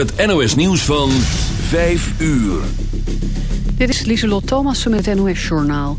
het NOS nieuws van 5 uur. Dit is Lieselot Thomassen met het NOS Journaal.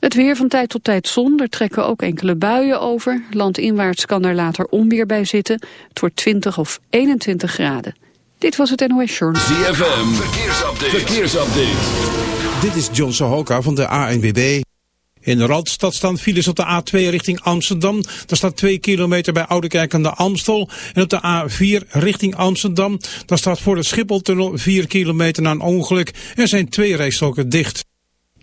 Het weer van tijd tot tijd zon, er trekken ook enkele buien over. Landinwaarts kan er later onweer bij zitten. Het wordt 20 of 21 graden. Dit was het NOS Journal. ZFM, verkeersupdate. verkeersupdate. Dit is John Sohoka van de ANWB. In de Randstad staan files op de A2 richting Amsterdam. Daar staat 2 kilometer bij Oudekerk aan de Amstel. En op de A4 richting Amsterdam. Daar staat voor de Schipholtunnel 4 kilometer na een ongeluk. Er zijn twee rijstroken dicht.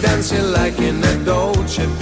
dancing like in a Dolce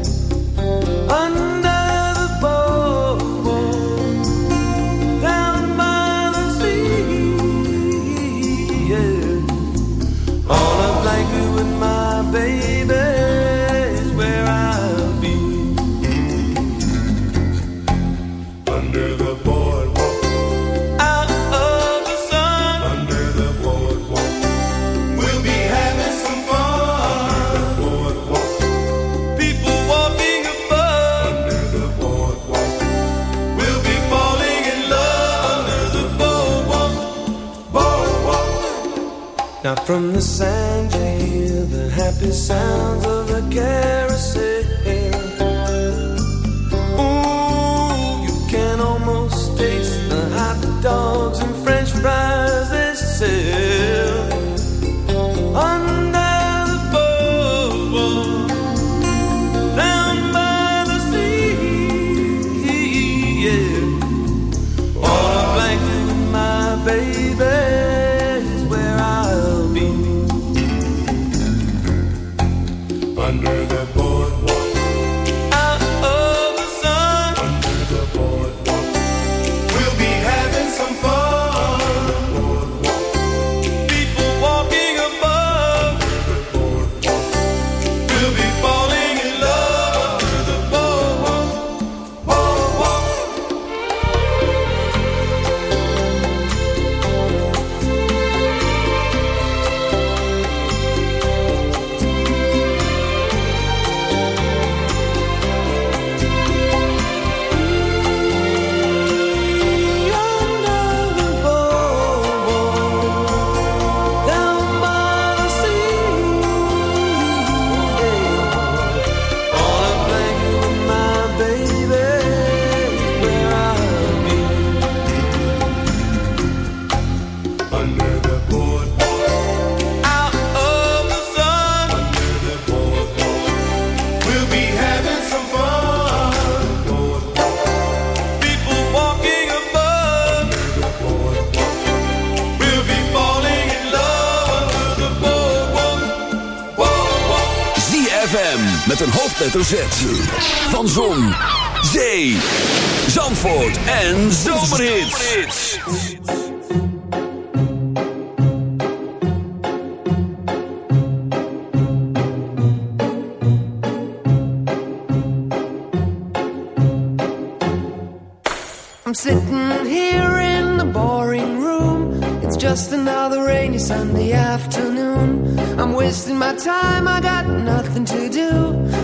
From the sand you hear the happy sounds of a carousel. Van Zon, Zee, Zandvoort en Zomerhits. I'm sitting here in the boring room. It's just another rainy Sunday afternoon. I'm wasting my time, I got nothing to do.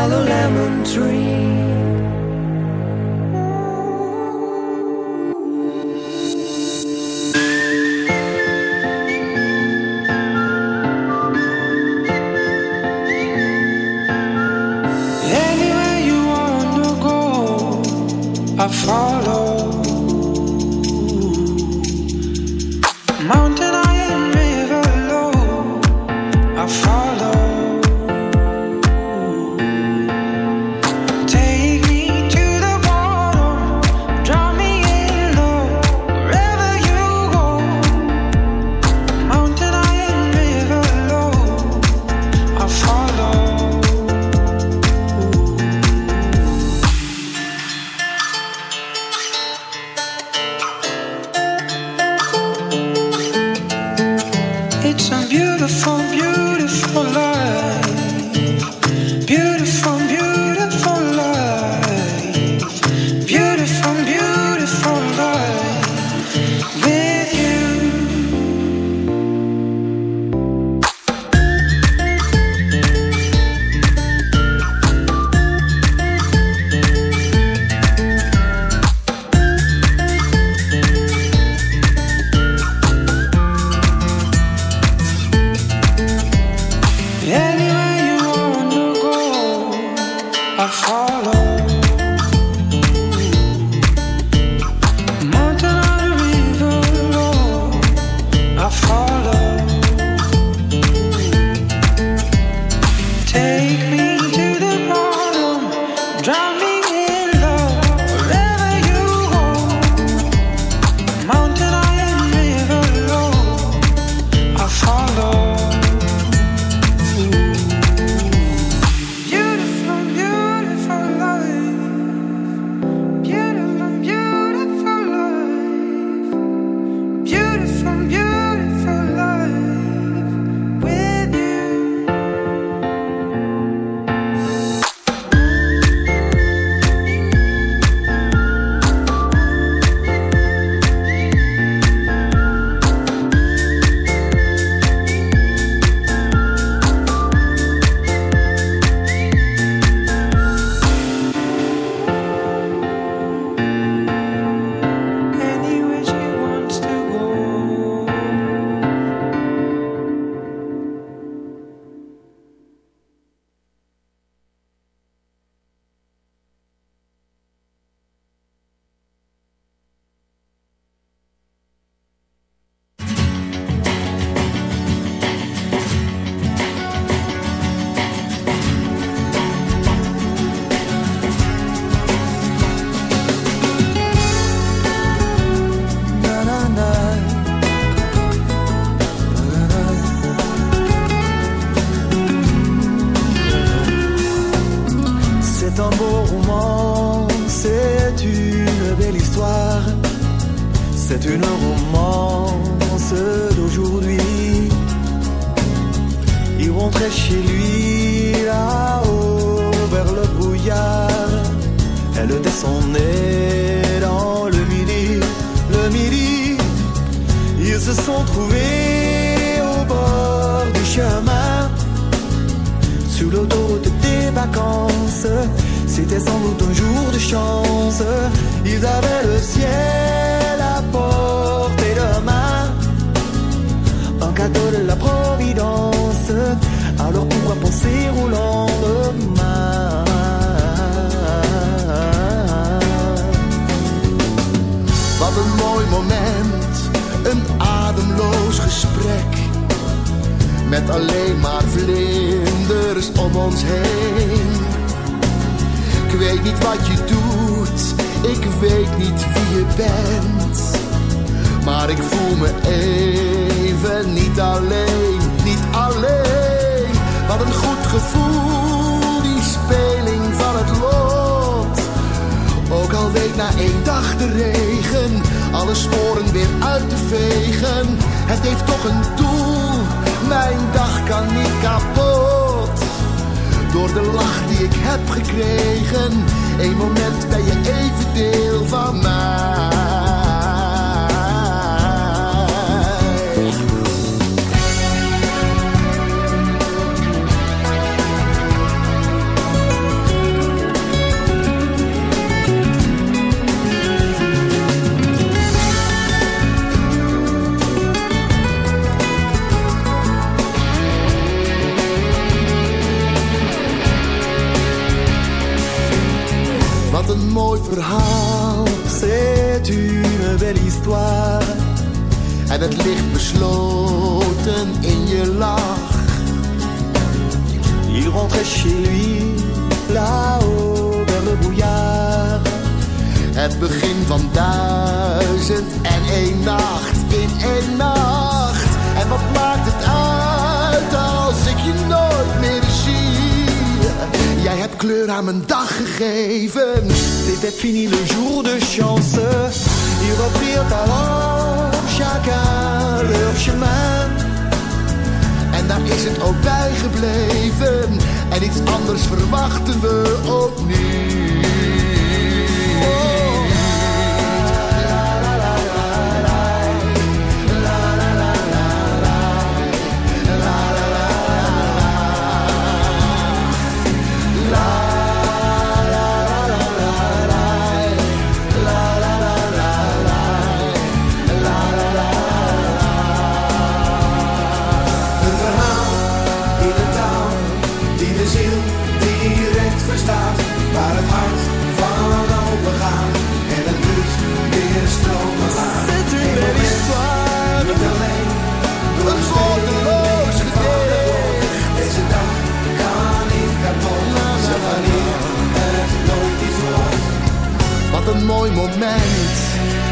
Yellow lemon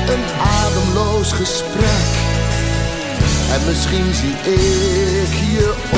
een ademloos gesprek. En misschien zie ik je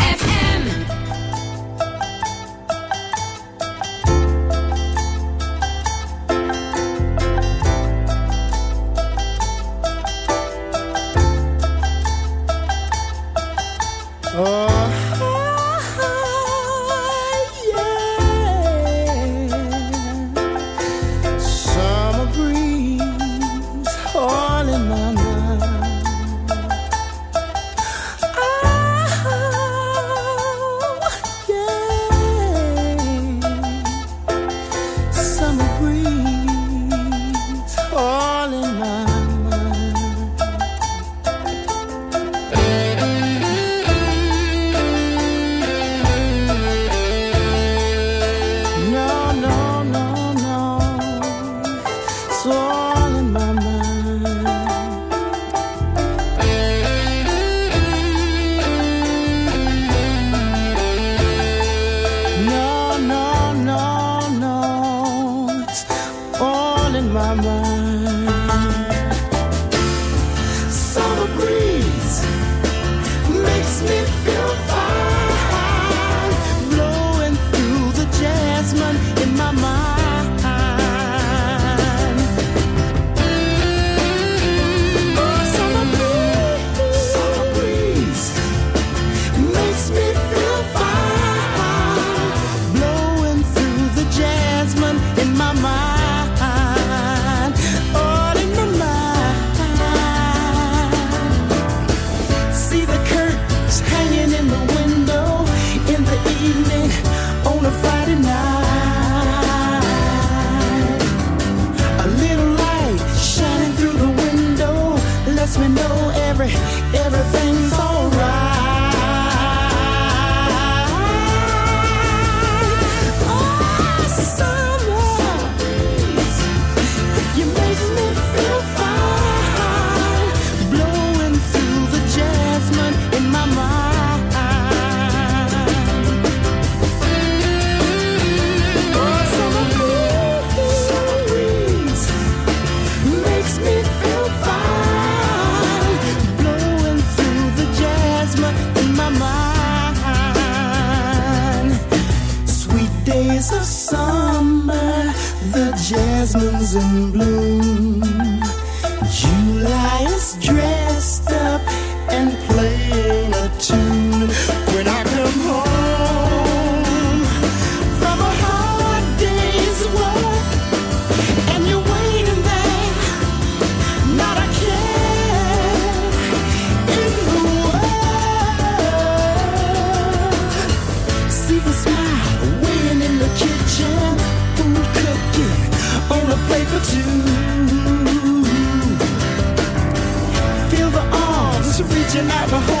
reaching out to hold.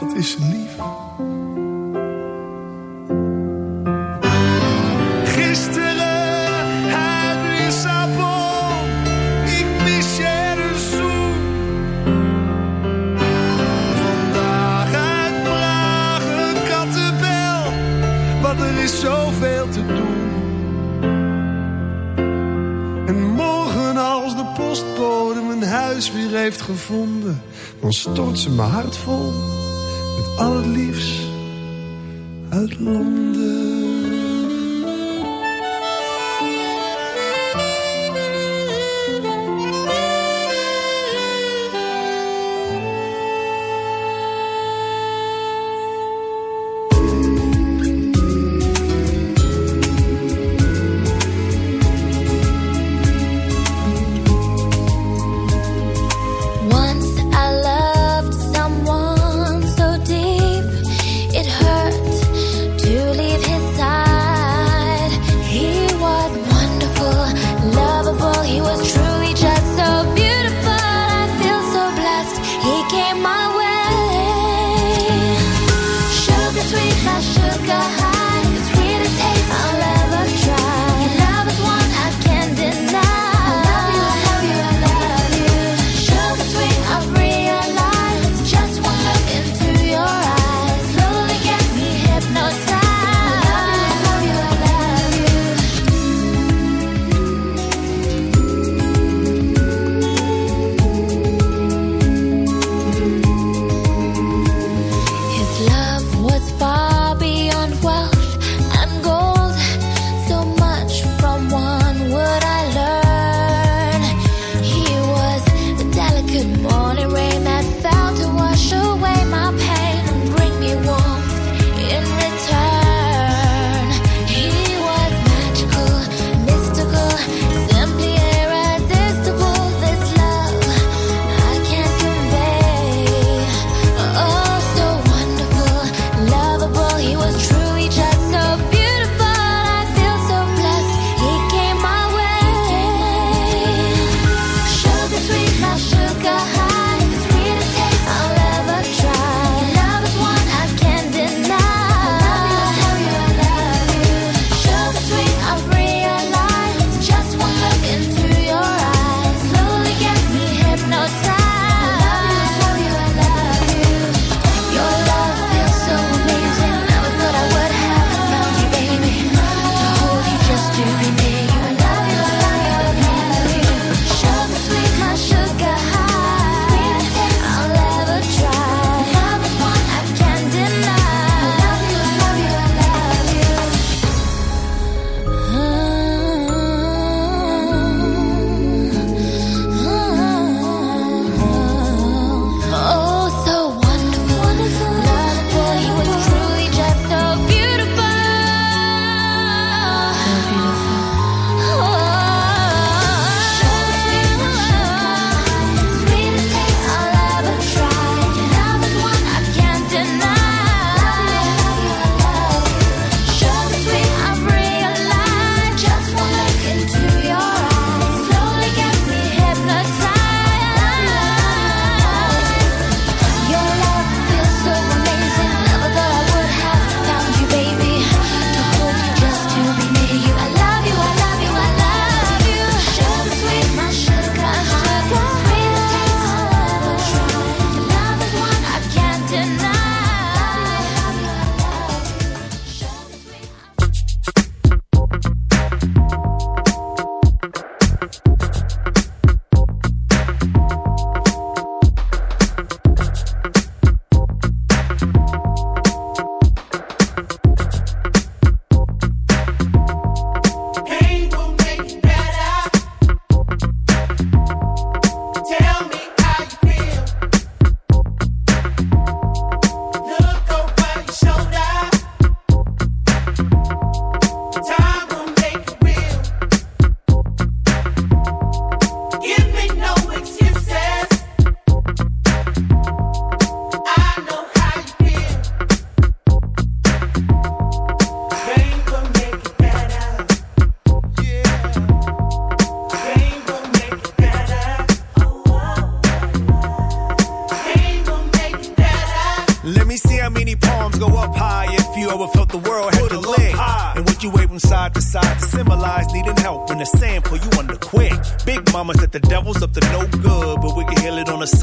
Wat is ze lief. Gisteren uit Lissabon. Ik mis je een zoen. Vandaag uit Praag een kattenbel. Want er is zoveel te doen. En morgen als de postbode mijn huis weer heeft gevonden, dan stort ze mijn hart vol met al het liefst uit Londen.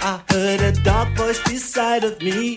I heard a dark voice beside of me.